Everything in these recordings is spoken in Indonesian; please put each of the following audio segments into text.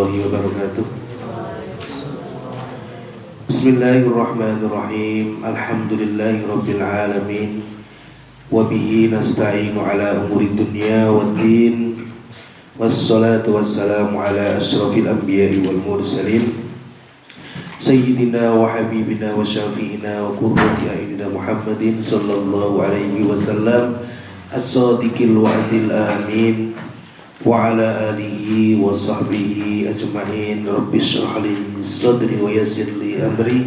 warahmatullahi wabarakatuh. Bismillahirrahmanirrahim. Alhamdulillahi Wabihi nasta'inu ala umuri dunya wad din. Wassalatu wassalamu ala asrafil anbiya'i wal mursalin. Sayyidina wa habibina wa syafi'ina wa qurrati a'yunina Muhammadin sallallahu alaihi wasallam. As-sadiqil wa'dil amin وعلى آله وصحبه أجمعين رب اشرح لي صدري ويسر لي أمري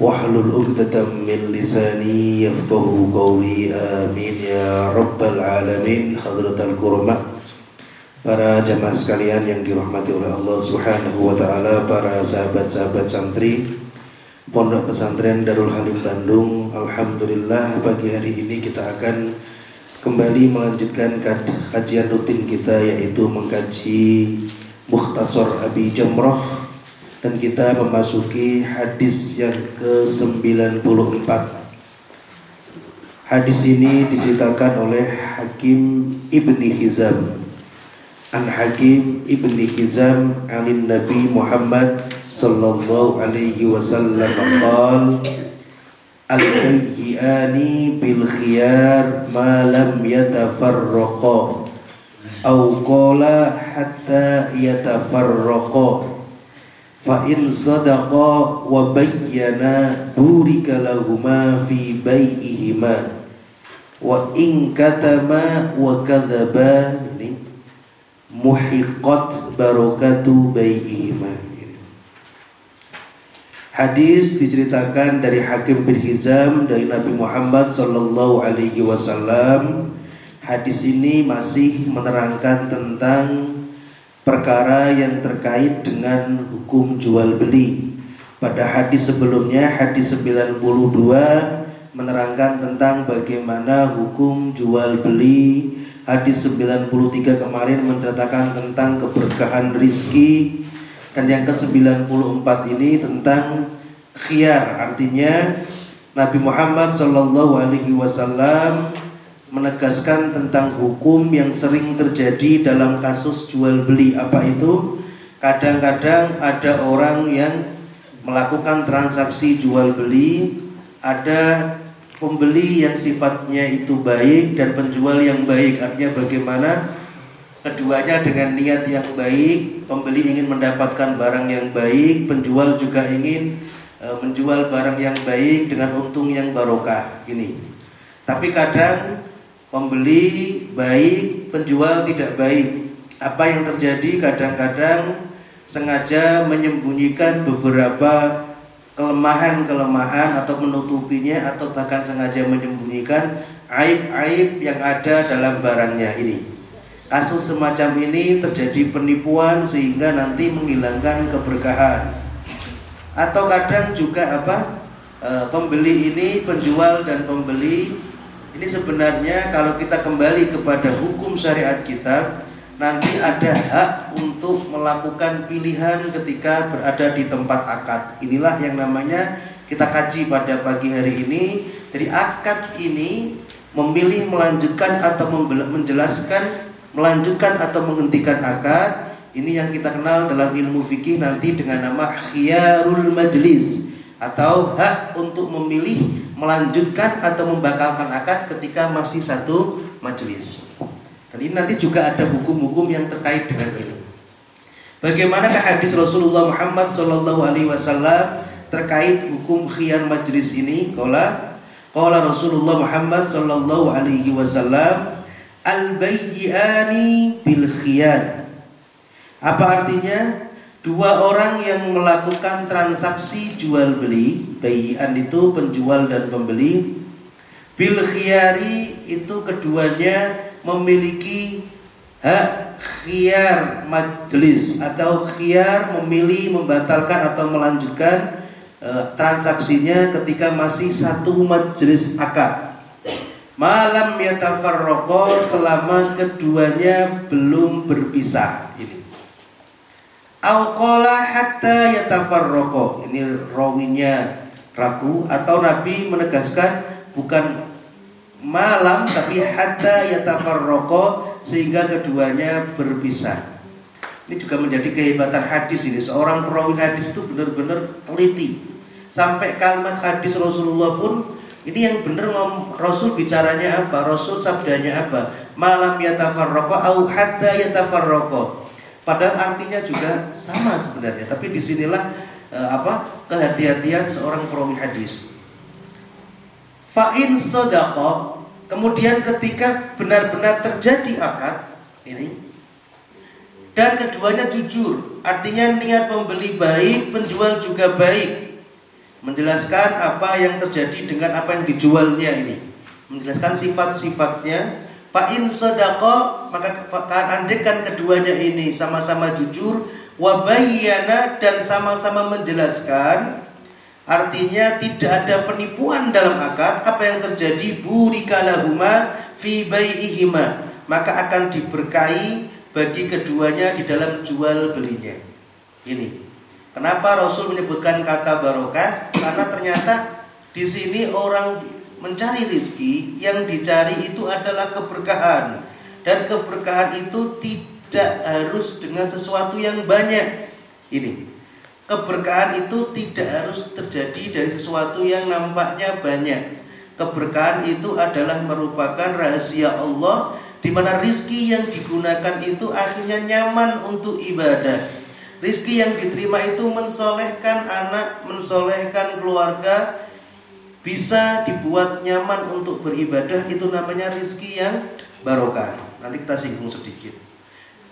واحلل عقدة من لساني يفقه قولي آمين يا رب العالمين حضرة الكرماء Para jamaah sekalian yang dirahmati oleh Allah Subhanahu wa taala, para sahabat-sahabat santri Pondok Pesantren Darul Halim Bandung, alhamdulillah pagi hari ini kita akan kembali melanjutkan kajian rutin kita yaitu mengkaji Mukhtasar Abi Jamroh dan kita memasuki hadis yang ke-94 Hadis ini diceritakan oleh Hakim Ibni Hizam. An Hakim Ibni Hizam Alin Nabi Muhammad Sallallahu alaihi wasallam Al-hayyi'ani bil khiyar ma lam yatafarraqa. Au qala hatta yatafarraqa. Fa in sadaqa wa bayyana burika lahuma fi bai'ihima Wa in katama wa kadhaba Muhiqat barakatu bai'ihima Hadis diceritakan dari Hakim bin Hizam dari Nabi Muhammad Sallallahu Alaihi Wasallam. Hadis ini masih menerangkan tentang perkara yang terkait dengan hukum jual beli. Pada hadis sebelumnya, hadis 92 menerangkan tentang bagaimana hukum jual beli. Hadis 93 kemarin menceritakan tentang keberkahan rizki dan yang ke-94 ini tentang khiyar artinya Nabi Muhammad Shallallahu alaihi wasallam menegaskan tentang hukum yang sering terjadi dalam kasus jual beli. Apa itu? Kadang-kadang ada orang yang melakukan transaksi jual beli ada pembeli yang sifatnya itu baik dan penjual yang baik. Artinya bagaimana Keduanya dengan niat yang baik, pembeli ingin mendapatkan barang yang baik, penjual juga ingin e, menjual barang yang baik dengan untung yang barokah. Ini. Tapi kadang pembeli baik, penjual tidak baik. Apa yang terjadi kadang-kadang sengaja menyembunyikan beberapa kelemahan-kelemahan atau menutupinya atau bahkan sengaja menyembunyikan aib-aib yang ada dalam barangnya ini. Kasus semacam ini terjadi penipuan sehingga nanti menghilangkan keberkahan. Atau kadang juga apa? E, pembeli ini, penjual dan pembeli ini sebenarnya kalau kita kembali kepada hukum syariat kita, nanti ada hak untuk melakukan pilihan ketika berada di tempat akad. Inilah yang namanya kita kaji pada pagi hari ini. Jadi akad ini memilih melanjutkan atau menjelaskan melanjutkan atau menghentikan akad ini yang kita kenal dalam ilmu fikih nanti dengan nama khiyarul majlis atau hak untuk memilih melanjutkan atau membatalkan akad ketika masih satu majelis. Dan ini nanti juga ada hukum-hukum yang terkait dengan ini. Bagaimanakah hadis Rasulullah Muhammad Sallallahu Alaihi Wasallam terkait hukum khiyar majlis ini? Kala, kala Rasulullah Muhammad Sallallahu Alaihi Wasallam al-bayyi'ani bil khiyar. Apa artinya? Dua orang yang melakukan transaksi jual beli, bayian itu penjual dan pembeli. Bil khiyari itu keduanya memiliki hak khiyar majelis atau khiyar memilih membatalkan atau melanjutkan e, transaksinya ketika masih satu majelis akad malam yatafarraqo selama keduanya belum berpisah ini Auqala hatta yatafarraqo ini rawinya ragu atau Nabi menegaskan bukan malam tapi hatta yatafarraqo sehingga keduanya berpisah Ini juga menjadi kehebatan hadis ini. Seorang perawi hadis itu benar-benar teliti. Sampai kalimat hadis Rasulullah pun ini yang benar ngom Rasul bicaranya apa? Rasul sabdanya apa? Malam yatafarraqa au hatta yatafarraqa. Padahal artinya juga sama sebenarnya, tapi di sinilah eh, apa kehati-hatian seorang perawi hadis. Fa'in sodako Kemudian ketika benar-benar terjadi akad Ini Dan keduanya jujur Artinya niat pembeli baik Penjual juga baik Menjelaskan apa yang terjadi dengan apa yang dijualnya ini Menjelaskan sifat-sifatnya Fa'in sodako Maka andekan keduanya ini Sama-sama jujur Wabayana dan sama-sama menjelaskan Artinya tidak ada penipuan dalam akad. Apa yang terjadi? Burikalahuma fi bai'ihima. Maka akan diberkahi bagi keduanya di dalam jual belinya. Ini. Kenapa Rasul menyebutkan kata barokah? Karena ternyata di sini orang mencari rizki yang dicari itu adalah keberkahan dan keberkahan itu tidak harus dengan sesuatu yang banyak. Ini Keberkahan itu tidak harus terjadi dari sesuatu yang nampaknya banyak. Keberkahan itu adalah merupakan rahasia Allah di mana rizki yang digunakan itu akhirnya nyaman untuk ibadah. Rizki yang diterima itu mensolehkan anak, mensolehkan keluarga, bisa dibuat nyaman untuk beribadah itu namanya rizki yang barokah. Nanti kita singgung sedikit.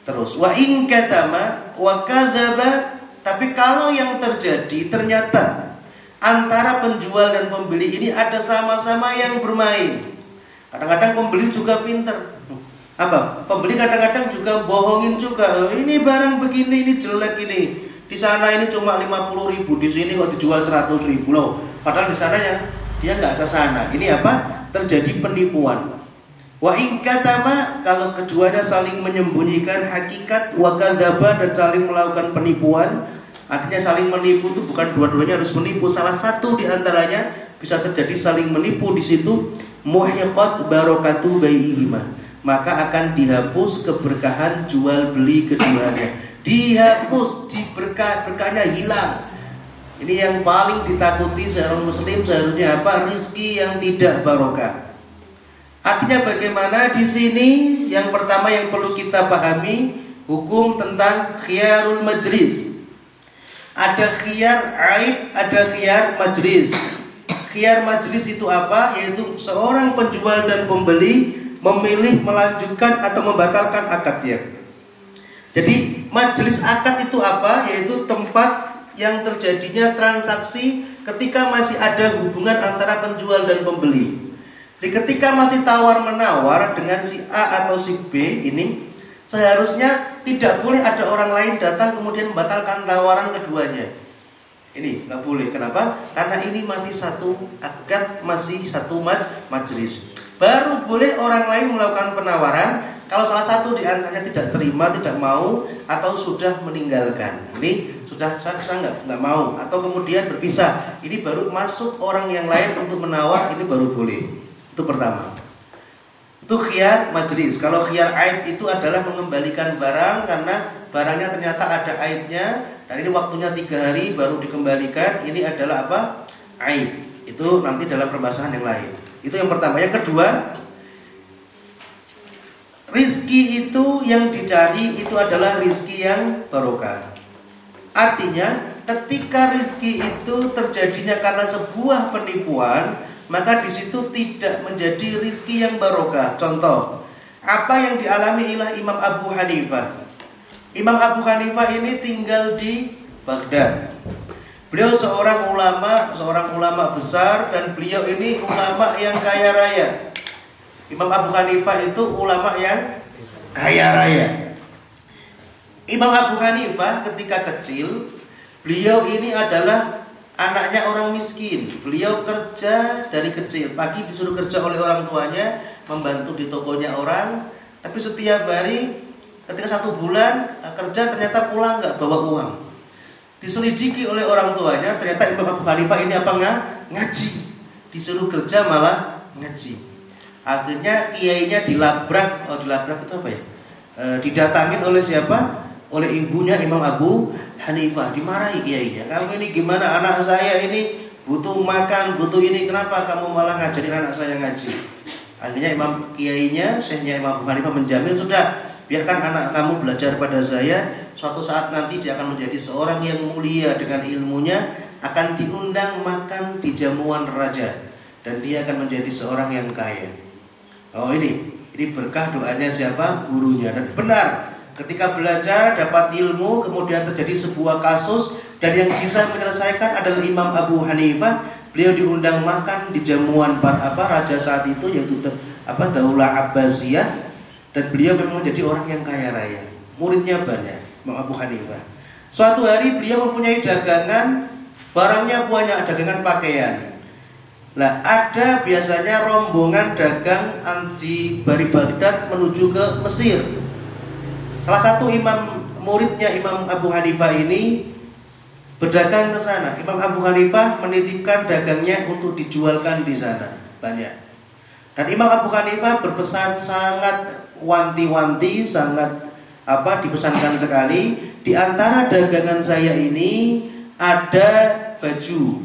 Terus wa in katama wa kadzaba tapi kalau yang terjadi ternyata antara penjual dan pembeli ini ada sama-sama yang bermain. Kadang-kadang pembeli juga pinter. Apa? Pembeli kadang-kadang juga bohongin juga. Ini barang begini, ini jelek ini. Di sana ini cuma 50 ribu, di sini kok dijual 100 ribu loh. Padahal di sana ya dia nggak ke sana. Ini apa? Terjadi penipuan. Wa ingkatama kalau keduanya saling menyembunyikan hakikat wa dan saling melakukan penipuan Artinya saling menipu itu bukan dua-duanya harus menipu. Salah satu di antaranya bisa terjadi saling menipu di situ muhiqat barakatu baihima. Maka akan dihapus keberkahan jual beli keduanya. Dihapus, diberkah berkahnya hilang. Ini yang paling ditakuti seorang muslim seharusnya apa? Rizki yang tidak barokah. Artinya bagaimana di sini yang pertama yang perlu kita pahami hukum tentang khiyarul majlis ada khiyar aib, ada khiyar majlis. Khiyar majlis itu apa? Yaitu seorang penjual dan pembeli memilih melanjutkan atau membatalkan akadnya. Jadi majelis akad itu apa? Yaitu tempat yang terjadinya transaksi ketika masih ada hubungan antara penjual dan pembeli. Jadi ketika masih tawar menawar dengan si A atau si B ini Seharusnya tidak boleh ada orang lain datang kemudian membatalkan tawaran keduanya. Ini nggak boleh. Kenapa? Karena ini masih satu akad, masih satu maj majelis. Baru boleh orang lain melakukan penawaran kalau salah satu di antaranya tidak terima, tidak mau atau sudah meninggalkan. Ini sudah saya, nggak nggak mau atau kemudian berpisah. Ini baru masuk orang yang lain untuk menawar. Ini baru boleh. Itu pertama. Itu khiyar majlis. Kalau khiyar aib itu adalah mengembalikan barang karena barangnya ternyata ada aibnya dan ini waktunya tiga hari baru dikembalikan. Ini adalah apa? Aib. Itu nanti dalam perbahasan yang lain. Itu yang pertama. Yang kedua, rizki itu yang dicari itu adalah rizki yang barokah. Artinya, ketika rizki itu terjadinya karena sebuah penipuan, maka di situ tidak menjadi rizki yang barokah. Contoh, apa yang dialami oleh Imam Abu Hanifah. Imam Abu Hanifah ini tinggal di Baghdad. Beliau seorang ulama, seorang ulama besar dan beliau ini ulama yang kaya raya. Imam Abu Hanifah itu ulama yang kaya raya. Imam Abu Hanifah ketika kecil, beliau ini adalah Anaknya orang miskin, beliau kerja dari kecil. Pagi disuruh kerja oleh orang tuanya, membantu di tokonya orang. Tapi setiap hari, ketika satu bulan eh, kerja ternyata pulang nggak bawa uang. Diselidiki oleh orang tuanya, ternyata Imam Abu Hanifah ini apa nggak ngaji. Disuruh kerja malah ngaji. Akhirnya kiainya dilabrak, oh dilabrak itu apa ya? E, didatangin oleh siapa? oleh ibunya Imam Abu Hanifah dimarahi kiainya. Kamu ini gimana anak saya ini butuh makan, butuh ini kenapa kamu malah ngajarin anak saya ngaji? Akhirnya Imam kiainya, syekhnya Imam Abu Hanifah menjamin sudah biarkan anak kamu belajar pada saya suatu saat nanti dia akan menjadi seorang yang mulia dengan ilmunya akan diundang makan di jamuan raja dan dia akan menjadi seorang yang kaya. Oh ini ini berkah doanya siapa? Gurunya. Dan benar ketika belajar dapat ilmu kemudian terjadi sebuah kasus dan yang bisa menyelesaikan adalah Imam Abu Hanifah. Beliau diundang makan di jamuan apa raja saat itu yaitu apa Daulah Abbasiyah. Dan beliau memang menjadi orang yang kaya raya. Muridnya banyak, Imam Abu Hanifah. Suatu hari beliau mempunyai dagangan, barangnya banyak, dagangan pakaian. Nah, ada biasanya rombongan dagang anti dari Baghdad menuju ke Mesir. Salah satu imam muridnya Imam Abu Hanifah ini berdagang ke sana. Imam Abu Hanifah menitipkan dagangnya untuk dijualkan di sana. Banyak. Dan Imam Abu Hanifah berpesan sangat wanti-wanti sangat apa dipesankan sekali di antara dagangan saya ini ada baju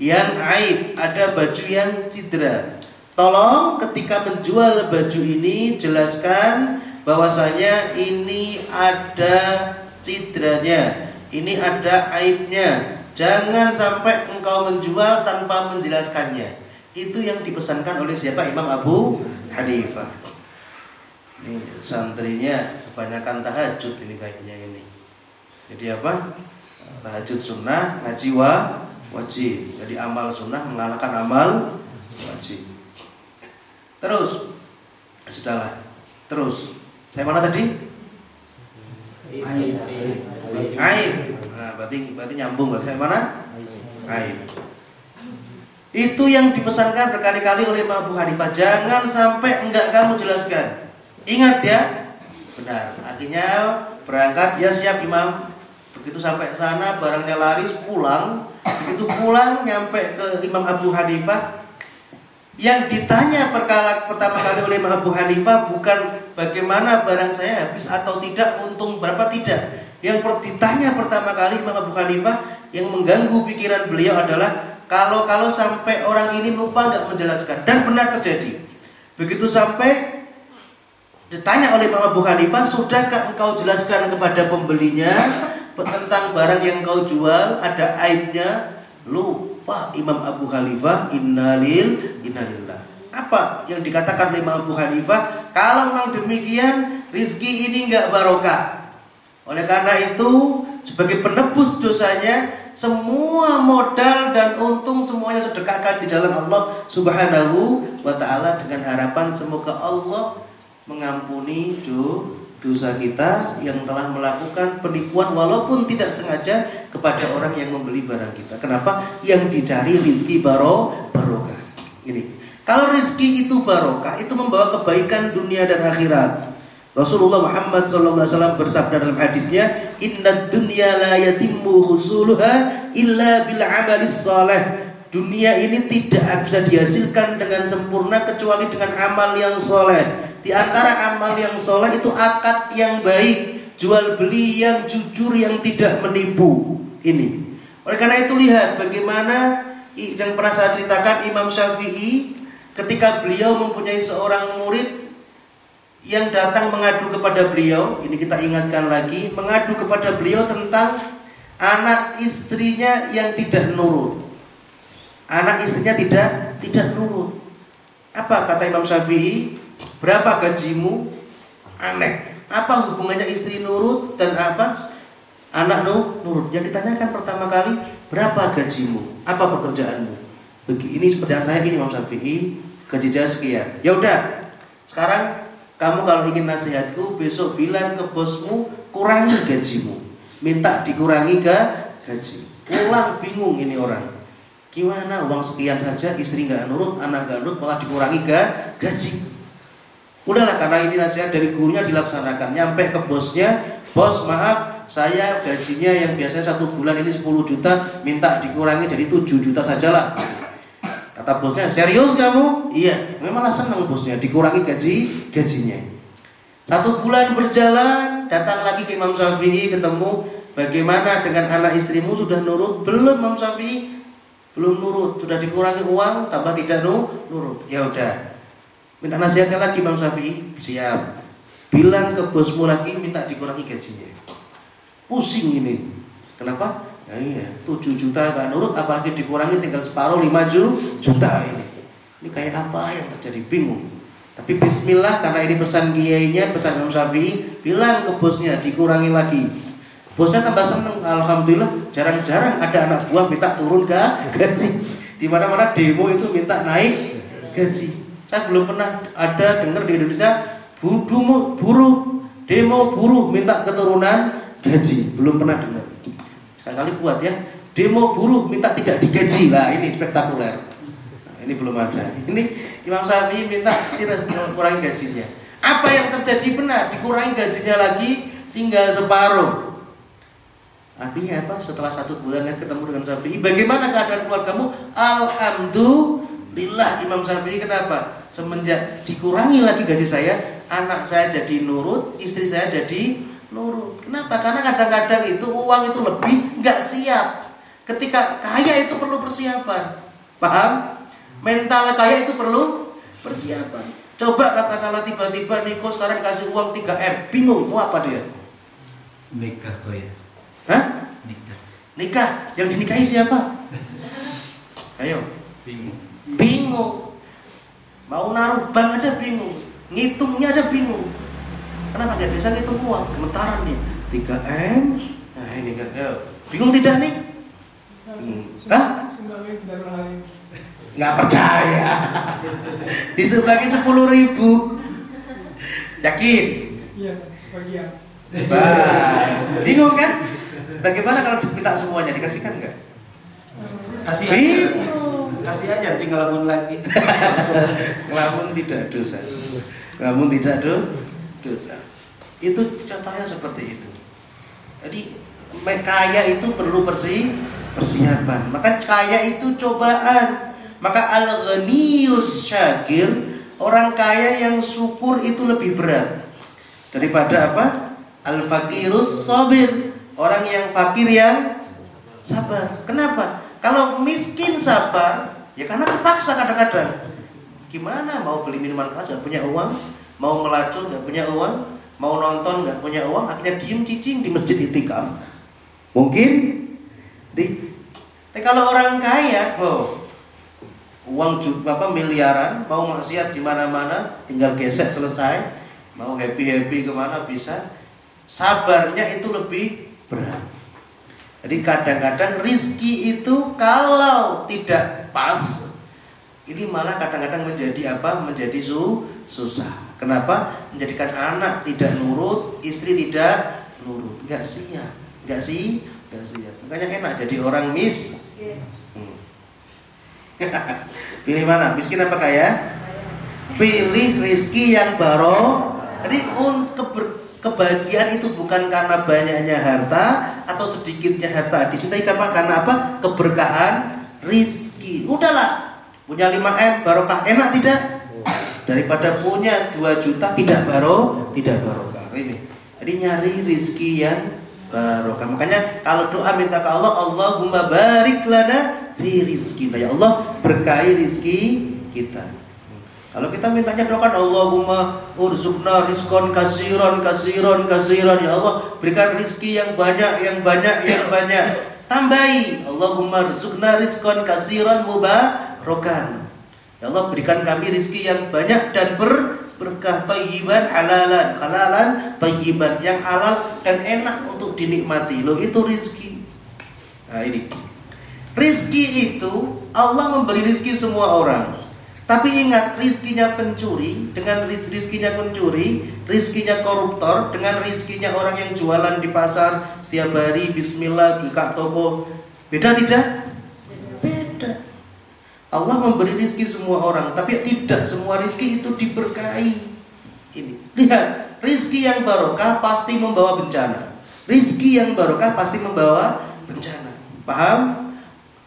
yang aib, ada baju yang cedera. Tolong ketika menjual baju ini jelaskan bahwasanya ini ada cederanya, ini ada aibnya. Jangan sampai engkau menjual tanpa menjelaskannya. Itu yang dipesankan oleh siapa Imam Abu Hanifah. Ini santrinya kebanyakan tahajud ini kayaknya ini. Jadi apa? Tahajud sunnah, ngaji wa, wajib. Jadi amal sunnah mengalahkan amal wajib. Terus, sudahlah. Terus, saya mana tadi? Aib. Aib. Nah, berarti berarti nyambung berarti saya mana? Aib. Itu yang dipesankan berkali-kali oleh Abu Hanifah. Jangan sampai enggak kamu jelaskan. Ingat ya, benar. Akhirnya berangkat, ya siap imam. Begitu sampai sana barangnya laris pulang. Begitu pulang nyampe ke Imam Abu Hanifah. Yang ditanya perkala, pertama kali oleh Imam Abu Hanifah bukan bagaimana barang saya habis atau tidak, untung berapa tidak. Yang ditanya pertama kali Imam Abu Hanifah yang mengganggu pikiran beliau adalah kalau kalau sampai orang ini lupa nggak menjelaskan dan benar terjadi. Begitu sampai Ditanya oleh Imam Abu Hanifah, sudahkah engkau jelaskan kepada pembelinya tentang barang yang kau jual ada aibnya? Lupa Imam Abu Hanifah, innalil, innalillah. Apa yang dikatakan oleh Imam Abu Hanifah? Kalau memang demikian, rizki ini enggak barokah. Oleh karena itu, sebagai penebus dosanya, semua modal dan untung semuanya sedekahkan di jalan Allah Subhanahu wa taala dengan harapan semoga Allah mengampuni do, dosa kita yang telah melakukan penipuan walaupun tidak sengaja kepada orang yang membeli barang kita. Kenapa? Yang dicari rizki baro barokah. Ini. Kalau rizki itu barokah, itu membawa kebaikan dunia dan akhirat. Rasulullah Muhammad SAW bersabda dalam hadisnya, Inna dunya la yatimmu husuluha illa bil amalis saleh. Dunia ini tidak bisa dihasilkan dengan sempurna kecuali dengan amal yang soleh. Di antara amal yang soleh itu akad yang baik, jual beli yang jujur yang tidak menipu. Ini. Oleh karena itu lihat bagaimana yang pernah saya ceritakan Imam Syafi'i ketika beliau mempunyai seorang murid yang datang mengadu kepada beliau, ini kita ingatkan lagi, mengadu kepada beliau tentang anak istrinya yang tidak nurut. Anak istrinya tidak tidak nurut. Apa kata Imam Syafi'i? Berapa gajimu? Aneh. Apa hubungannya istri nurut dan apa anak nurut? Yang ditanyakan pertama kali, berapa gajimu? Apa pekerjaanmu? Begini seperti saya ini Imam Syafi'i, gaji saya sekian. Ya udah. Sekarang kamu kalau ingin nasihatku besok bilang ke bosmu kurangi gajimu. Minta dikurangi ke gaji. Pulang bingung ini orang. Gimana uang sekian saja istri nggak nurut, anak nggak nurut malah dikurangi ke gaji. Udahlah karena ini nasihat dari gurunya dilaksanakan. Nyampe ke bosnya, bos maaf saya gajinya yang biasanya satu bulan ini 10 juta minta dikurangi jadi 7 juta sajalah. Kata bosnya, serius kamu? Iya, memanglah senang bosnya dikurangi gaji gajinya. Satu bulan berjalan, datang lagi lagi ke Imam Syafi'i ketemu bagaimana dengan anak istrimu sudah nurut belum Imam Syafi'i belum nurut sudah dikurangi uang tambah tidak nurut ya udah minta nasihatnya lagi Imam Syafi'i. Siap. Bilang ke bosmu lagi minta dikurangi gajinya. Pusing ini. Kenapa? Ya iya 7 juta gak nurut apalagi dikurangi tinggal separuh 5 juta ini. Ini kayak apa yang terjadi? Bingung. Tapi bismillah karena ini pesan kiainya pesan Imam Syafi'i bilang ke bosnya dikurangi lagi. Bosnya tambah seneng, alhamdulillah jarang-jarang ada anak buah minta turun ke gaji. Di mana-mana demo itu minta naik gaji. Saya belum pernah ada dengar di Indonesia buruh, buruh demo buruh minta keturunan gaji, belum pernah dengar. Sekali buat ya, demo buruh minta tidak digaji lah ini spektakuler. Nah, ini belum ada. Ini Imam Syafi'i minta kurangi gajinya. Apa yang terjadi benar? Dikurangi gajinya lagi tinggal separuh. Artinya apa? Setelah satu bulan ketemu dengan Syafi'i, bagaimana keadaan keluargamu? Alhamdulillah Imam Syafi'i kenapa? Semenjak dikurangi lagi gaji saya, anak saya jadi nurut, istri saya jadi nurut. Kenapa? Karena kadang-kadang itu uang itu lebih nggak siap. Ketika kaya itu perlu persiapan. Paham? Mental kaya itu perlu persiapan. Coba katakanlah tiba-tiba Niko sekarang kasih uang 3M, bingung mau apa dia? Nikah kok ya. Hah? Nikah. Nikah. Yang dinikahi siapa? Ayo. Bingung. Bingung. Mau naruh bank aja bingung. Ngitungnya aja bingung. Kenapa nggak bisa ngitung uang? Gemetaran nih. 3M. Nah ini kan. Ayo. Bingung tidak nih? Hmm. Hah? Nggak percaya. Disumbangin sepuluh ribu. Yakin? Iya, bagian. Bah, bingung kan? Bagaimana kalau diminta semuanya dikasihkan enggak? Kasih. Bingung. Kasih aja tinggal lamun lagi. Ngelamun tidak dosa. Ngelamun tidak do, dosa. Itu contohnya seperti itu. Jadi kaya itu perlu persi persiapan. Maka kaya itu cobaan. Maka al-ghaniyus syakir orang kaya yang syukur itu lebih berat daripada apa? Al-fakirus sabir orang yang fakir yang sabar. Kenapa? Kalau miskin sabar, ya karena terpaksa kadang-kadang. Gimana? Mau beli minuman keras gak punya uang, mau melacur gak punya uang, mau nonton gak punya uang, akhirnya diem cicing di masjid itikaf. Mungkin? Di tapi kalau orang kaya, oh, uang juga apa miliaran, mau maksiat di mana-mana, tinggal gesek selesai, mau happy happy ke mana bisa, sabarnya itu lebih berat. Jadi kadang-kadang rizki itu kalau tidak pas, ini malah kadang-kadang menjadi apa? Menjadi su susah. Kenapa? Menjadikan anak tidak nurut, istri tidak nurut, nggak siap, nggak sih, nggak siap. Makanya enak jadi orang mis. Hmm. Pilih mana? Miskin apa kaya? Pilih rizki yang baru. Jadi untuk kebahagiaan itu bukan karena banyaknya harta atau sedikitnya harta di sini tapi karena apa? Keberkahan rizki. Udahlah, punya 5 m barokah enak tidak? Daripada punya 2 juta tidak baro, tidak barokah. Ini. Jadi nyari rizki yang barokah. Makanya kalau doa minta ke Allah, Allahumma barik lana fi rizkina. Ya Allah, berkahi rizki kita. Kalau kita mintanya doakan Allahumma urzukna rizkon kasiron kasiron kasiron ya Allah berikan rizki yang banyak yang banyak yang banyak. Tambahi Allahumma urzukna rizkon kasiron mubarakan. Ya Allah berikan kami rizki yang banyak dan ber berkah tayyiban halalan. Halalan tayyiban. Yang halal dan enak untuk dinikmati. Lo itu rizki. Nah ini. Rizki itu Allah memberi rizki semua orang tapi ingat rizkinya pencuri dengan riz rizkinya pencuri, rizkinya koruptor dengan rizkinya orang yang jualan di pasar setiap hari Bismillah buka toko beda tidak? Beda. Allah memberi rizki semua orang, tapi tidak semua rizki itu diberkahi. Ini lihat rizki yang barokah pasti membawa bencana. Rizki yang barokah pasti membawa bencana. Paham?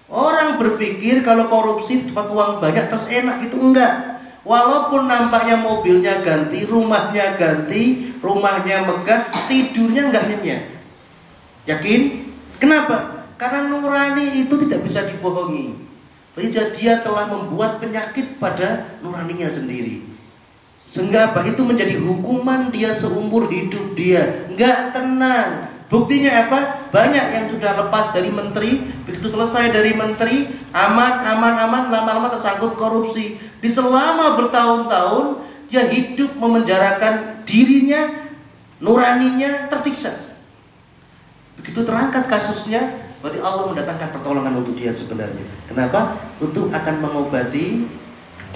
Orang berpikir kalau korupsi dapat uang banyak terus enak itu enggak. walaupun nampaknya mobilnya ganti, rumahnya ganti, rumahnya megah, tidurnya nggak nyenyak. Yakin? Kenapa? Karena nurani itu tidak bisa dibohongi. Jadi dia telah membuat penyakit pada nuraninya sendiri. Sehingga apa? Itu menjadi hukuman dia seumur hidup dia. Nggak tenang. Buktinya apa? Banyak yang sudah lepas dari menteri, begitu selesai dari menteri, aman, aman, aman, lama-lama tersangkut korupsi. Di selama bertahun-tahun, dia hidup memenjarakan dirinya, nuraninya tersiksa. Begitu terangkat kasusnya, berarti Allah mendatangkan pertolongan untuk dia sebenarnya. Kenapa? Untuk akan mengobati,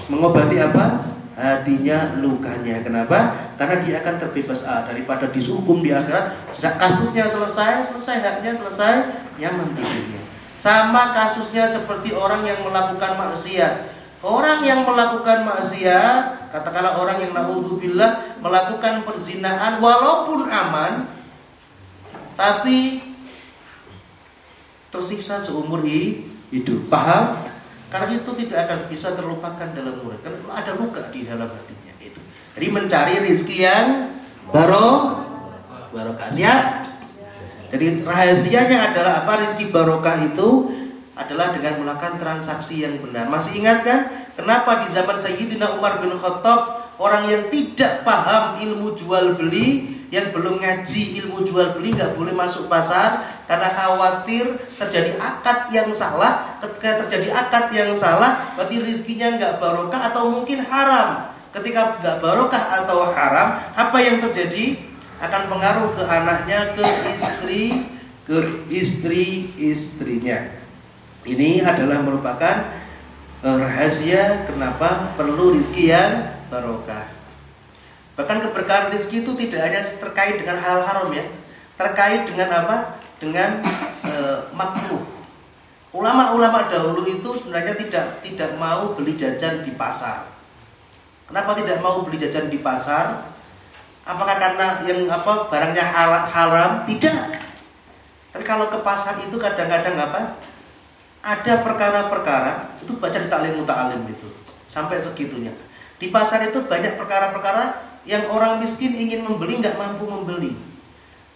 mengobati apa? Hatinya lukanya. Kenapa? Karena dia akan terbebas ah, daripada dihukum di akhirat. Sudah kasusnya selesai, selesai haknya selesai, nyaman tidurnya. Sama kasusnya seperti orang yang melakukan maksiat. Orang yang melakukan maksiat, katakanlah orang yang naudzubillah melakukan perzinaan walaupun aman, tapi tersiksa seumur hidup. Paham? Karena itu tidak akan bisa terlupakan dalam murid. Karena ada luka di dalam hatinya itu. Jadi mencari rizki yang baru barokah. Siap? Jadi rahasianya adalah apa? Rizki barokah itu adalah dengan melakukan transaksi yang benar. Masih ingat kan? Kenapa di zaman Sayyidina Umar bin Khattab orang yang tidak paham ilmu jual beli yang belum ngaji ilmu jual beli nggak boleh masuk pasar karena khawatir terjadi akad yang salah ketika terjadi akad yang salah berarti rizkinya nggak barokah atau mungkin haram. Ketika nggak barokah atau haram apa yang terjadi? Akan pengaruh ke anaknya ke istri ke istri istrinya ini adalah merupakan eh, rahasia kenapa perlu rizki yang barokah Bahkan keberkahan rezeki itu tidak hanya terkait dengan hal haram ya, terkait dengan apa? Dengan e, makruh. Ulama-ulama dahulu itu sebenarnya tidak tidak mau beli jajan di pasar. Kenapa tidak mau beli jajan di pasar? Apakah karena yang apa barangnya haram? Tidak. Tapi kalau ke pasar itu kadang-kadang apa? Ada perkara-perkara itu baca di taklim muta'alim itu sampai segitunya. Di pasar itu banyak perkara-perkara yang orang miskin ingin membeli nggak mampu membeli.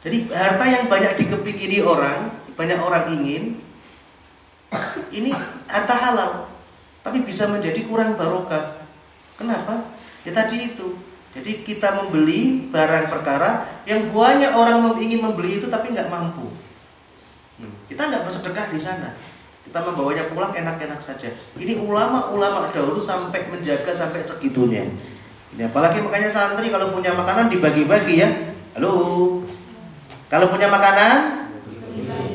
Jadi harta yang banyak dikepikiri orang, banyak orang ingin, ini harta halal, tapi bisa menjadi kurang barokah. Kenapa? Ya tadi itu. Jadi kita membeli barang perkara yang banyak orang ingin membeli itu tapi nggak mampu. Hmm, kita nggak bersedekah di sana. Kita membawanya pulang enak-enak saja. Ini ulama-ulama dahulu sampai menjaga sampai segitunya. Ini apalagi makanya santri kalau punya makanan dibagi-bagi ya. Halo. Kalau punya makanan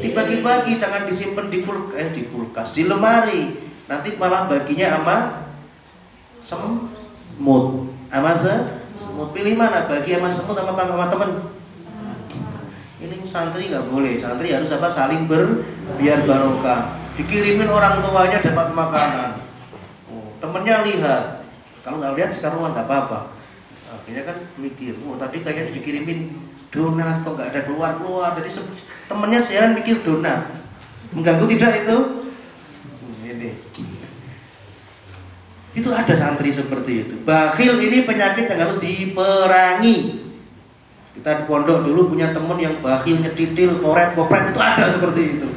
dibagi-bagi, jangan disimpan di kulkas, eh, di kulkas, di lemari. Nanti malah baginya sama semut. Sama semut pilih mana? Bagi sama semut sama sama teman. Ini santri nggak boleh. Santri harus apa? Saling ber biar barokah. Dikirimin orang tuanya dapat makanan. Oh, temennya lihat, kalau nggak lihat sekarang nggak apa-apa. Akhirnya kan mikir, oh tadi kayaknya dikirimin donat kok nggak ada keluar keluar. Jadi temennya saya mikir donat. Mengganggu tidak itu? Ini. Itu ada santri seperti itu. Bakhil ini penyakit yang harus diperangi. Kita di pondok dulu punya temen yang bakhil, nyetitil, koret, kopret itu ada seperti itu.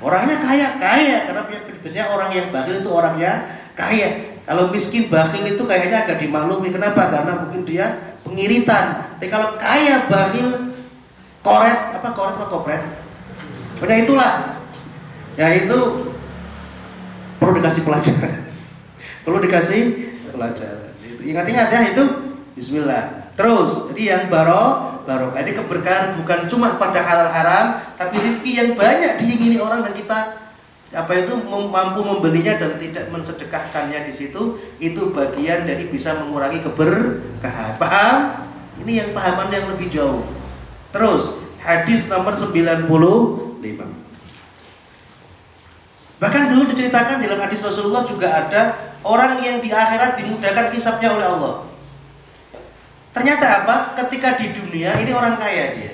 Orangnya kaya, kaya karena biasanya orang yang bakhil itu orangnya kaya. Kalau miskin bakhil itu kayaknya agak dimaklumi. Kenapa? Karena mungkin dia pengiritan. Tapi kalau kaya bakhil koret apa koret apa kopret? Pokoknya itulah. Ya itu perlu dikasih pelajaran. perlu dikasih pelajaran. Ingat-ingat ya itu Bismillah. Terus, jadi yang baro barokah ini keberkahan bukan cuma pada halal haram, tapi rezeki yang banyak diingini orang dan kita apa itu mampu membelinya dan tidak mensedekahkannya di situ itu bagian dari bisa mengurangi keberkahan. Paham? Ini yang pahaman yang lebih jauh. Terus hadis nomor 95. Bahkan dulu diceritakan dalam hadis Rasulullah juga ada orang yang di akhirat dimudahkan hisapnya oleh Allah. Ternyata apa? Ketika di dunia ini orang kaya dia.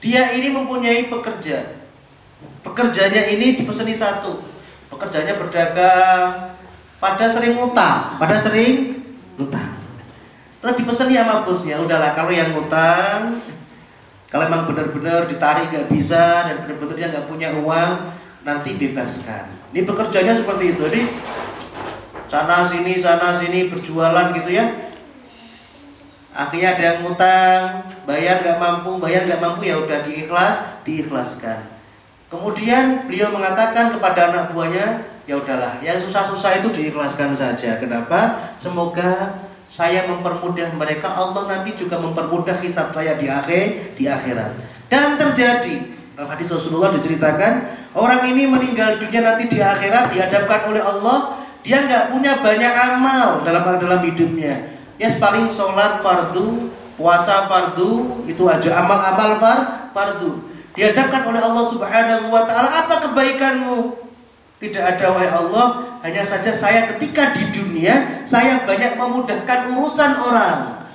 Dia ini mempunyai pekerja, Pekerjanya ini dipeseni satu. Pekerjanya berdagang, pada sering ngutang, pada sering ngutang. Terus dipesan sama bosnya, udahlah kalau yang ngutang, kalau emang benar-benar ditarik nggak bisa dan benar-benar dia nggak punya uang, nanti bebaskan. Ini bekerjanya seperti itu. Jadi sana sini sana sini berjualan gitu ya. Akhirnya ada yang ngutang, bayar nggak mampu, bayar nggak mampu ya udah diikhlas, diikhlaskan. Kemudian beliau mengatakan kepada anak buahnya, ya udahlah, yang susah-susah itu diikhlaskan saja. Kenapa? Semoga saya mempermudah mereka, Allah nanti juga mempermudah hisab saya di akhir di akhirat. Dan terjadi dalam hadis Rasulullah diceritakan orang ini meninggal dunia nanti di akhirat dihadapkan oleh Allah, dia nggak punya banyak amal dalam dalam hidupnya. Ya paling sholat fardu, puasa fardu, itu aja amal-amal far, fardu dihadapkan oleh Allah Subhanahu wa taala, apa kebaikanmu? Tidak ada wahai Allah, hanya saja saya ketika di dunia saya banyak memudahkan urusan orang.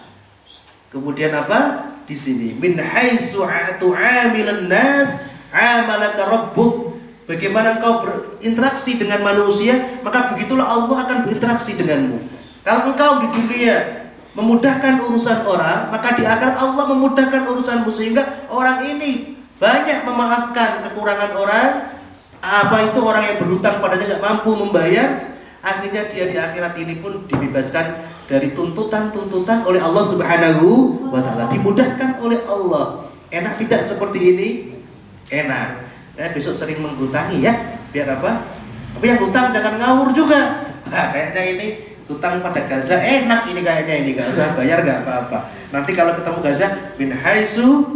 Kemudian apa? Di sini min haitsu tu'amilun nas amalaka. Bagaimana engkau berinteraksi dengan manusia, maka begitulah Allah akan berinteraksi denganmu. Kalau engkau di dunia memudahkan urusan orang, maka di akhirat Allah memudahkan urusanmu sehingga orang ini banyak memaafkan kekurangan orang. Apa itu orang yang berhutang padanya nggak mampu membayar? Akhirnya dia di akhirat ini pun dibebaskan dari tuntutan-tuntutan oleh Allah Subhanahu wa taala. Dimudahkan oleh Allah. Enak tidak seperti ini? Enak. Eh, besok sering menghutangi ya. Biar apa? Tapi yang hutang jangan ngawur juga. Nah, kayaknya ini hutang pada Gaza. Enak ini kayaknya ini. Gaza bayar nggak apa-apa. Nanti kalau ketemu Gaza bin haisu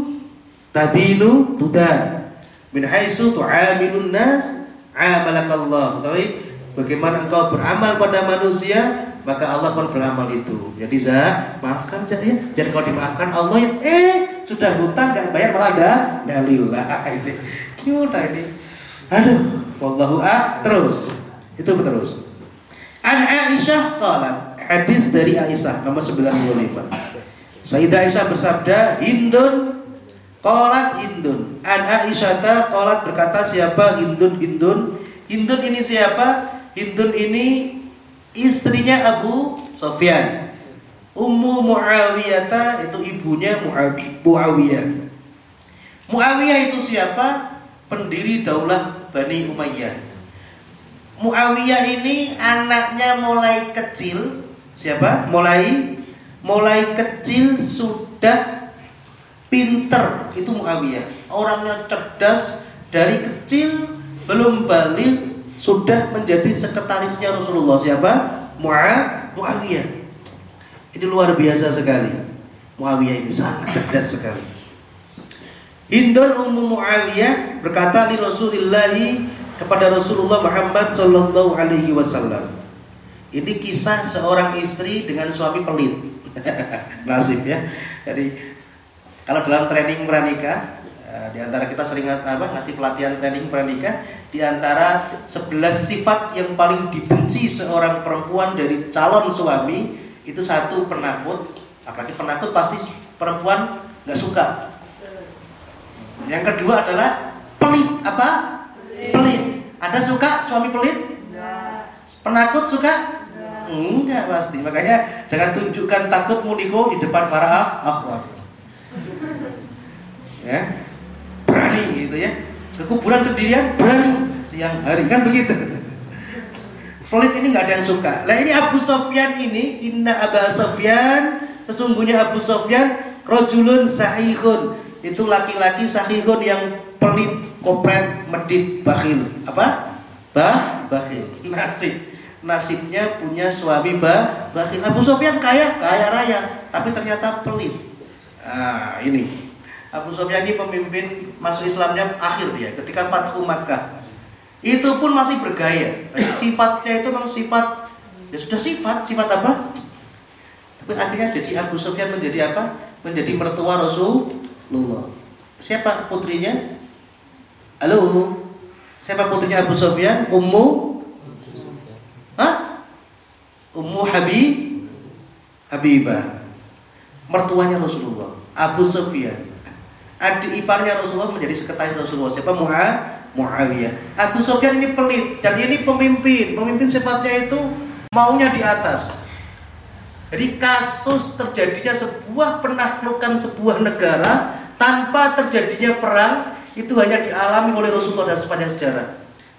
tadinu tudan. Min haitsu tu'amilun nas amalakallah. Tapi bagaimana engkau beramal pada manusia maka Allah pun beramal itu. Jadi za maafkan saja ya. Dan kalau dimaafkan Allah ya eh sudah hutang gak bayar malah ada dalillah. Ini cute ini? Aduh wallahu a terus. Itu terus. An Aisyah qalat hadis dari Aisyah nomor 95 Sayyidah Aisyah bersabda Hindun Kolat Hindun. An Aisyata kolat berkata siapa Hindun Hindun. Hindun ini siapa? Hindun ini istrinya Abu Sofyan. Ummu Muawiyah itu ibunya Muawiyah. Muawiyah itu siapa? Pendiri daulah Bani Umayyah. Muawiyah ini anaknya mulai kecil. Siapa? Mulai mulai kecil sudah pinter itu Muawiyah orangnya cerdas dari kecil belum balik sudah menjadi sekretarisnya Rasulullah siapa Muawiyah ini luar biasa sekali Muawiyah ini sangat cerdas sekali Hindun Ummu Muawiyah berkata li Rasulullah kepada Rasulullah Muhammad Sallallahu Alaihi Wasallam. Ini kisah seorang istri dengan suami pelit. Nasib ya. Jadi kalau dalam training pranikah, eh, di antara kita sering apa ngasih pelatihan training pranikah, di antara 11 sifat yang paling dibenci seorang perempuan dari calon suami itu satu penakut, apalagi penakut pasti perempuan nggak suka. Yang kedua adalah pelit, apa? Pelit. Ada suka suami pelit? Penakut suka? Enggak pasti. Makanya jangan tunjukkan takut muniko di depan para akhwat ya. Berani gitu ya. Ke kuburan sendirian berani siang hari. Kan begitu. Pelit ini nggak ada yang suka. Lah ini Abu Sofyan ini inna Abu Sofyan sesungguhnya Abu Sofyan rojulun sahihun. Itu laki-laki sahihun yang pelit kopret medit bakhil. Apa? Bah bakhil. Nasib. Nasibnya punya suami bah bakhil. Abu Sofyan kaya kaya raya tapi ternyata pelit ah ini Abu Sufyan ini pemimpin masuk Islamnya akhir dia ketika Fathu Makkah. Itu pun masih bergaya. Sifatnya itu memang sifat ya sudah sifat, sifat apa? Tapi akhirnya jadi Abu Sufyan menjadi apa? Menjadi mertua Rasulullah. Siapa putrinya? Halo. Siapa putrinya Abu Sufyan? Ummu Hah? Ummu Habib Habibah. Mertuanya Rasulullah. Abu Sufyan adik iparnya Rasulullah menjadi sekretaris Rasulullah siapa Muha Muawiyah Abu Sofyan ini pelit dan ini pemimpin pemimpin sifatnya itu maunya di atas. Jadi kasus terjadinya sebuah penaklukan sebuah negara tanpa terjadinya perang itu hanya dialami oleh Rasulullah dan sepanjang sejarah.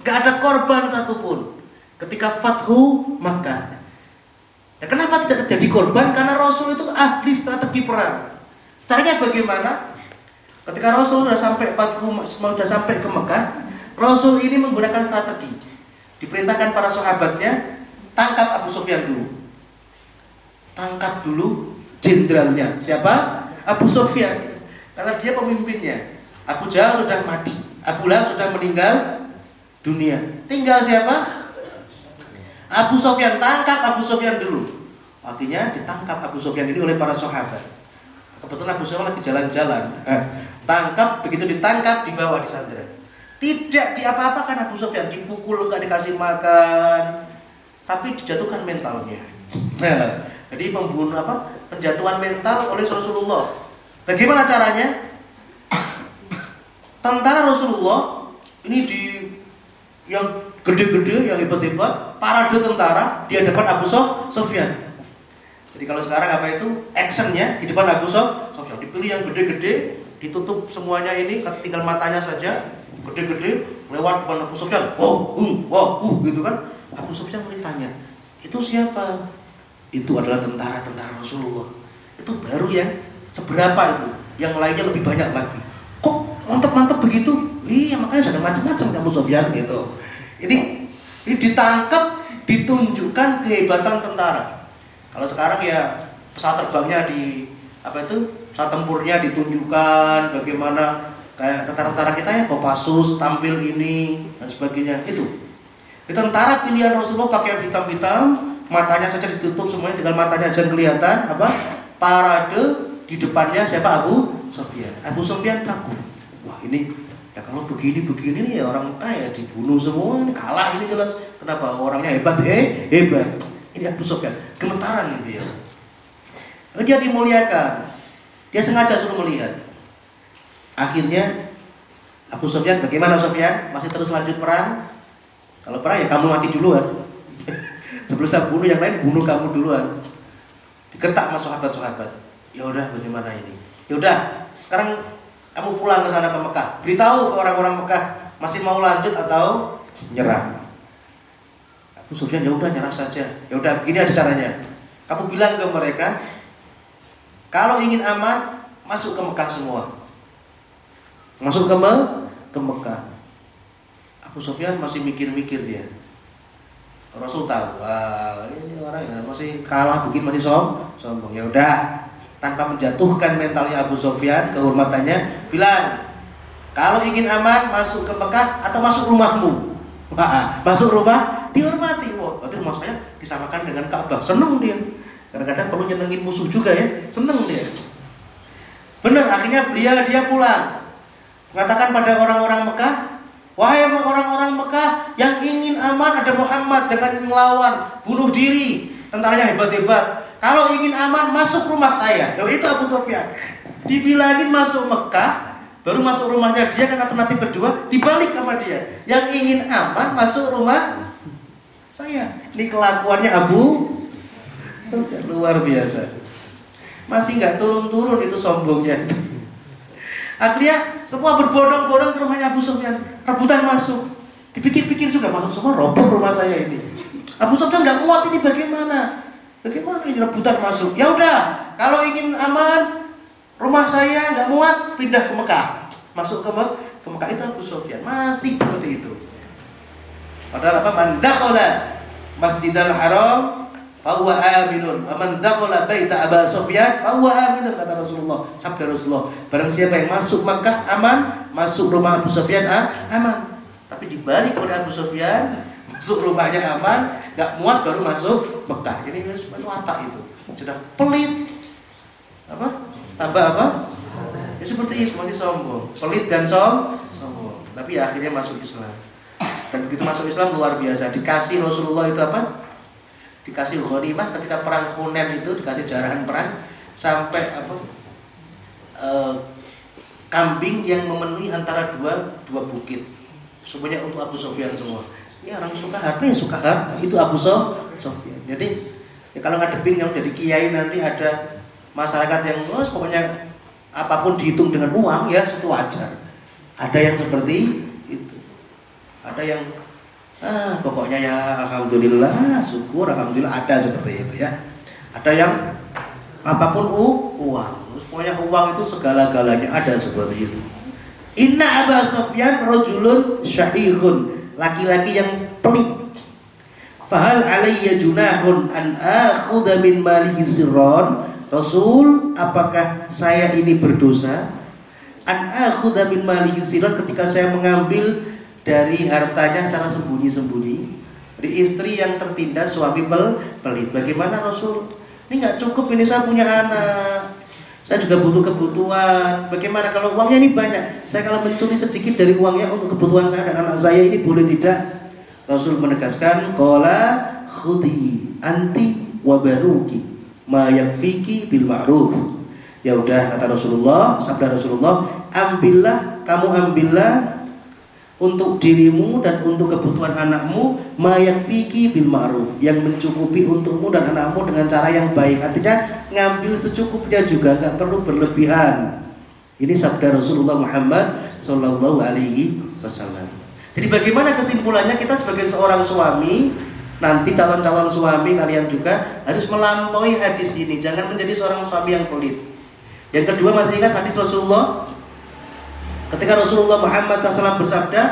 Gak ada korban satupun ketika Fathu Makkah. Ya, kenapa tidak terjadi korban? Karena Rasul itu ahli strategi perang. Caranya bagaimana? Ketika Rasul sudah sampai sudah sampai ke Mekah, Rasul ini menggunakan strategi. Diperintahkan para sahabatnya tangkap Abu Sufyan dulu. Tangkap dulu jenderalnya. Siapa? Abu Sufyan. Karena dia pemimpinnya. Abu Jahal sudah mati. Abu Lahab sudah meninggal dunia. Tinggal siapa? Abu Sofyan tangkap Abu Sofyan dulu. Akhirnya ditangkap Abu Sofyan ini oleh para sahabat. Kebetulan Abu Sofyan lagi jalan-jalan. Tangkap begitu ditangkap dibawa di sandra. Tidak diapa-apakan Abu Sofyan, dipukul nggak dikasih makan, tapi dijatuhkan mentalnya. Nah, jadi pembunuh apa? Penjatuhan mental oleh Rasulullah. Bagaimana caranya? Tentara Rasulullah ini di yang gede-gede, yang hebat-hebat, parade tentara di hadapan Abu Sofyan. Jadi kalau sekarang apa itu actionnya di depan Abu Sofyan dipilih yang gede-gede, ditutup semuanya ini, tinggal matanya saja, gede-gede, lewat depan Abu Sofyan, wow, uh, wow, uh, gitu kan. Abu Sofyan mulai tanya, itu siapa? Itu adalah tentara-tentara Rasulullah. Itu baru ya, seberapa itu? Yang lainnya lebih banyak lagi. Kok mantep-mantep begitu? Iya makanya ada macam-macam Abu Sofyan gitu. Ini ini ditangkap, ditunjukkan kehebatan tentara. Kalau sekarang ya pesawat terbangnya di apa itu pesawat tempurnya ditunjukkan bagaimana kayak tentara-tentara kita ya Kopassus tampil ini dan sebagainya itu. Di tentara pilihan Rasulullah pakai hitam-hitam, matanya saja ditutup semuanya tinggal matanya aja kelihatan apa parade di depannya siapa Abu Sofyan. Abu Sofyan takut. Wah ini ya kalau begini begini nih ya orang kaya dibunuh semua ini kalah ini jelas. Kenapa orangnya hebat eh hebat. Ini Abu Sofyan gemetaran dia. Dia dimuliakan. Dia sengaja suruh melihat. Akhirnya Abu Sofyan bagaimana Sofyan? Masih terus lanjut perang? Kalau perang ya kamu mati duluan. Sebelum saya bunuh yang lain bunuh kamu duluan. Diketak sama sahabat-sahabat. Ya udah bagaimana ini? Ya udah, sekarang kamu pulang ke sana ke Mekah. Beritahu ke orang-orang Mekah masih mau lanjut atau nyerah. Abu Sufyan ya udah nyerah saja. Ya udah begini aja caranya. Kamu bilang ke mereka kalau ingin aman masuk ke Mekah semua. Masuk ke, Me ke Mekah. Abu Sufyan masih mikir-mikir dia. Rasul tahu, wah ini orang yang masih kalah begini masih som, sombong. Ya udah, tanpa menjatuhkan mentalnya Abu Sofyan, kehormatannya, bilang kalau ingin aman masuk ke Mekah atau masuk rumahmu. Masuk rumah dihormati. Wah, berarti rumah saya disamakan dengan Ka'bah. Seneng dia. Kadang-kadang perlu nyenengin musuh juga ya. Seneng dia. Benar, akhirnya beliau dia pulang. Mengatakan pada orang-orang Mekah, Wahai orang-orang Mekah yang ingin aman ada Muhammad, jangan melawan, bunuh diri. Tentaranya hebat-hebat. Kalau ingin aman masuk rumah saya. Ya, itu Abu Sofyan. Dibilangin masuk Mekah, baru masuk rumahnya dia kan alternatif kedua, dibalik sama dia. Yang ingin aman masuk rumah saya. Ini kelakuannya Abu luar biasa. Masih nggak turun-turun itu sombongnya. Akhirnya semua berbondong-bondong ke rumahnya Abu Sufyan, rebutan masuk. Dipikir-pikir juga masuk semua roboh rumah saya ini. Abu Sufyan nggak kuat ini bagaimana? Bagaimana ini rebutan masuk? Ya udah, kalau ingin aman, rumah saya nggak muat, pindah ke Mekah. Masuk ke Mekah, ke Mekah itu Abu Sufyan masih seperti itu. Padahal apa? Mandakhola Masjidil Haram Fahuwa aminun Wa man dakhala baita Aba Sufyan Fahuwa aminun Kata Rasulullah Sabda Rasulullah Barang siapa yang masuk Makkah aman Masuk rumah Abu Sufyan ah, aman Tapi dibalik oleh Abu Sufyan Masuk rumahnya aman Gak muat baru masuk Mekah. Ini itu watak itu. Sudah pelit. Apa? Tambah apa? Ya seperti itu masih sombong. Pelit dan som sombong. Tapi ya, akhirnya masuk Islam. Dan begitu masuk Islam luar biasa. Dikasih Rasulullah itu apa? dikasih ghanimah ketika perang Hunain itu dikasih jarahan perang sampai apa? E, kambing yang memenuhi antara dua dua bukit. Semuanya untuk Abu Sofyan semua ini orang suka harta ya suka harta itu Abu Sof Sofyan. Jadi ya kalau ngadepin yang jadi kiai nanti ada masyarakat yang oh, pokoknya apa pun dihitung dengan uang ya itu wajar. Ada yang seperti itu. Ada yang ah pokoknya ya alhamdulillah, syukur alhamdulillah ada seperti itu ya. Ada yang apa pun uang. Pokoknya uang itu segala-galanya ada seperti itu. Inna Aba Sofyan rojulun syahihun Laki-laki yang pelit Fahal alayya junahun an akhudha min malihi sirron Rasul, apakah saya ini berdosa? An akhudha min malihi sirron ketika saya mengambil dari hartanya secara sembunyi-sembunyi Di istri yang tertindas suami pel pelit Bagaimana Rasul? Ini nggak cukup ini saya punya anak saya juga butuh kebutuhan. Bagaimana kalau uangnya ini banyak? Saya kalau mencuri sedikit dari uangnya untuk kebutuhan saya dan anak saya ini boleh tidak? Rasul menegaskan, "Qala khudi anti wa baruki ma yakfiki bil ma'ruf." Ya udah kata Rasulullah, sabda Rasulullah, ambillah kamu ambillah untuk dirimu dan untuk kebutuhan anakmu mayak fiki bil ma'ruf yang mencukupi untukmu dan anakmu dengan cara yang baik. Artinya ngambil secukupnya juga nggak perlu berlebihan. Ini sabda Rasulullah Muhammad Shallallahu Alaihi Wasallam. Jadi bagaimana kesimpulannya? Kita sebagai seorang suami nanti calon-calon suami kalian juga harus melampaui hadis ini. Jangan menjadi seorang suami yang pelit. Yang kedua masih ingat hadis Rasulullah Ketika Rasulullah Muhammad SAW bersabda,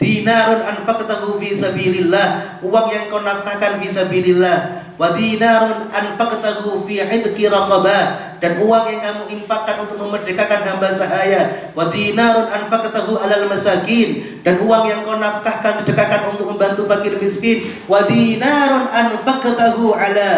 Dinarun anfaqtahu fi sabilillah, uang yang kau nafkahkan fi sabilillah. Wa dinarun anfaqtahu fi hidqi raqabah, dan uang yang kamu infakkan untuk memerdekakan hamba sahaya. Wa dinarun anfaqtahu alal masakin, dan uang yang kau nafkahkan sedekahkan untuk membantu fakir miskin. Wa dinarun anfaqtahu ala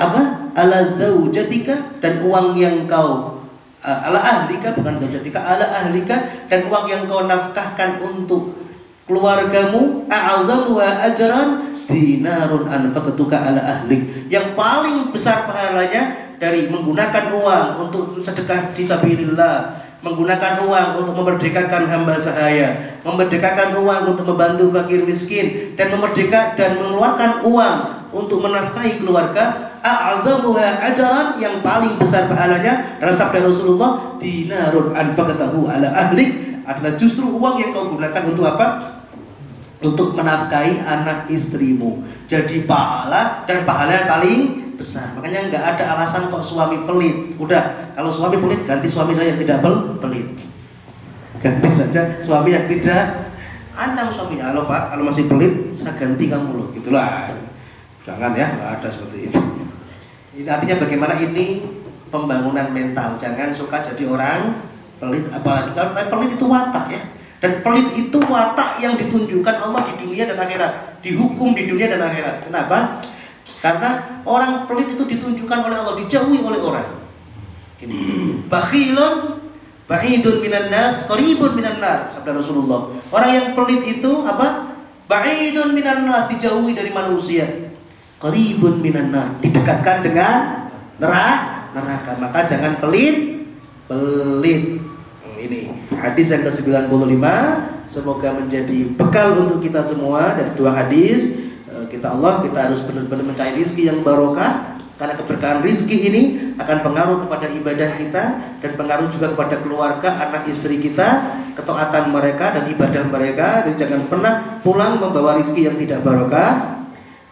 apa? Ala zaujatika dan uang yang kau ala ahlika bukan zaujatika ala ahlika dan uang yang kau nafkahkan untuk keluargamu a'adzamuha ajran dinarun anfaqtuka ala ahlik. Yang paling besar pahalanya dari menggunakan uang untuk sedekah fisabilillah menggunakan uang untuk memerdekakan hamba sahaya, memerdekakan uang untuk membantu fakir miskin dan memerdeka dan mengeluarkan uang untuk menafkahi keluarga a'adzamuha ajaran yang paling besar pahalanya dalam sabda Rasulullah dinarun anfaqatahu ala ahlik adalah justru uang yang kau gunakan untuk apa? Untuk menafkahi anak istrimu. Jadi pahala dan pahala yang paling besar. Makanya nggak ada alasan kok suami pelit. Udah, kalau suami pelit ganti suami saya yang tidak pel pelit. Ganti saja suami yang tidak ancam suaminya. Halo Pak, kalau masih pelit saya ganti kamu loh. Gitulah. Jangan ya, nggak ada seperti itu. Ini artinya bagaimana ini pembangunan mental. Jangan suka jadi orang pelit apalagi kalau pelit itu watak ya. Dan pelit itu watak yang ditunjukkan Allah di dunia dan akhirat, dihukum di dunia dan akhirat. Kenapa? Karena orang pelit itu ditunjukkan oleh Allah, dijauhi oleh orang. Ini bakhilun ba'idun minan nas, qaribun minan nar, sabda Rasulullah. Orang yang pelit itu apa? Ba'idun minan nas, dijauhi dari manusia qaribun minan nar, didekatkan dengan neraka, neraka. Maka jangan pelit, pelit. Ini hadis yang ke-95 semoga menjadi bekal untuk kita semua dari dua hadis. Eh, kita Allah kita harus benar-benar mencari rezeki yang barokah karena keberkahan rizki ini akan pengaruh kepada ibadah kita dan pengaruh juga kepada keluarga, anak istri kita, ketaatan mereka dan ibadah mereka. Dan jangan pernah pulang membawa rizki yang tidak barokah,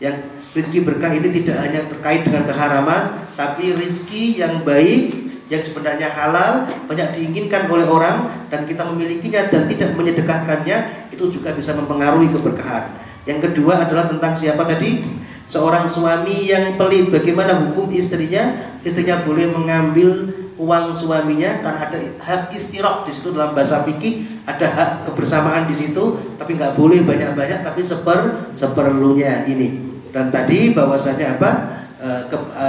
yang Rizki berkah ini tidak hanya terkait dengan keharaman, tapi rizki yang baik, yang sebenarnya halal, banyak diinginkan oleh orang, dan kita memilikinya dan tidak menyedekahkannya, itu juga bisa mempengaruhi keberkahan. Yang kedua adalah tentang siapa tadi? Seorang suami yang pelit, bagaimana hukum istrinya? Istrinya boleh mengambil uang suaminya karena ada hak istirok di situ dalam bahasa fikih ada hak kebersamaan di situ tapi nggak boleh banyak-banyak tapi seper seperlunya ini dan tadi bahwasanya apa? E, ke, e,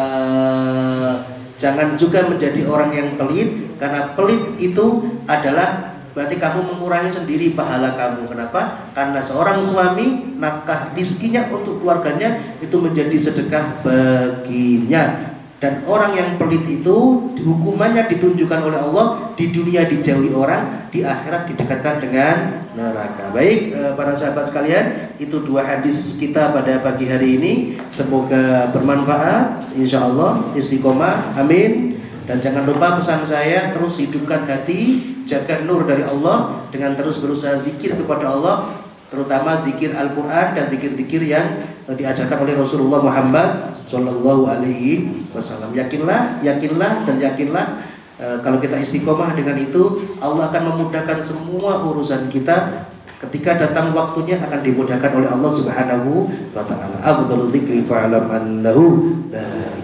jangan juga menjadi orang yang pelit karena pelit itu adalah berarti kamu mengurangi sendiri pahala kamu. Kenapa? Karena seorang suami nafkah rizkinya untuk keluarganya itu menjadi sedekah baginya Dan orang yang pelit itu hukumannya ditunjukkan oleh Allah di dunia dijauhi orang, di akhirat didekatkan dengan neraka. Baik eh, para sahabat sekalian, itu dua hadis kita pada pagi hari ini. Semoga bermanfaat. Insya Allah istiqomah. Amin. Dan jangan lupa pesan saya terus hidupkan hati, jaga nur dari Allah dengan terus berusaha zikir kepada Allah terutama zikir Al-Quran dan zikir-zikir yang diajarkan oleh Rasulullah Muhammad Shallallahu Alaihi Wasallam. Yakinlah, yakinlah dan yakinlah e, kalau kita istiqomah dengan itu Allah akan memudahkan semua urusan kita ketika datang waktunya akan dimudahkan oleh Allah Subhanahu wa taala. Afdhalul dzikri ilaha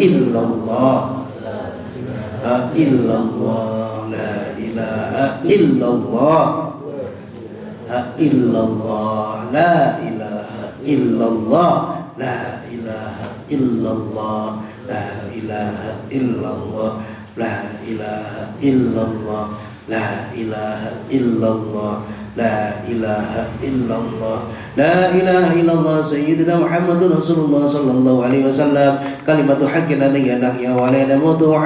illallah. La illallah la illallah illallah إلا الله لا إله إلا الله لا إله إلا الله لا إله إلا الله لا إله إلا الله لا إله إلا الله لا إله إلا الله سيدنا محمد رسول الله صلى الله عليه وسلم كلمة حق لنا نية نحيا وعلينا موت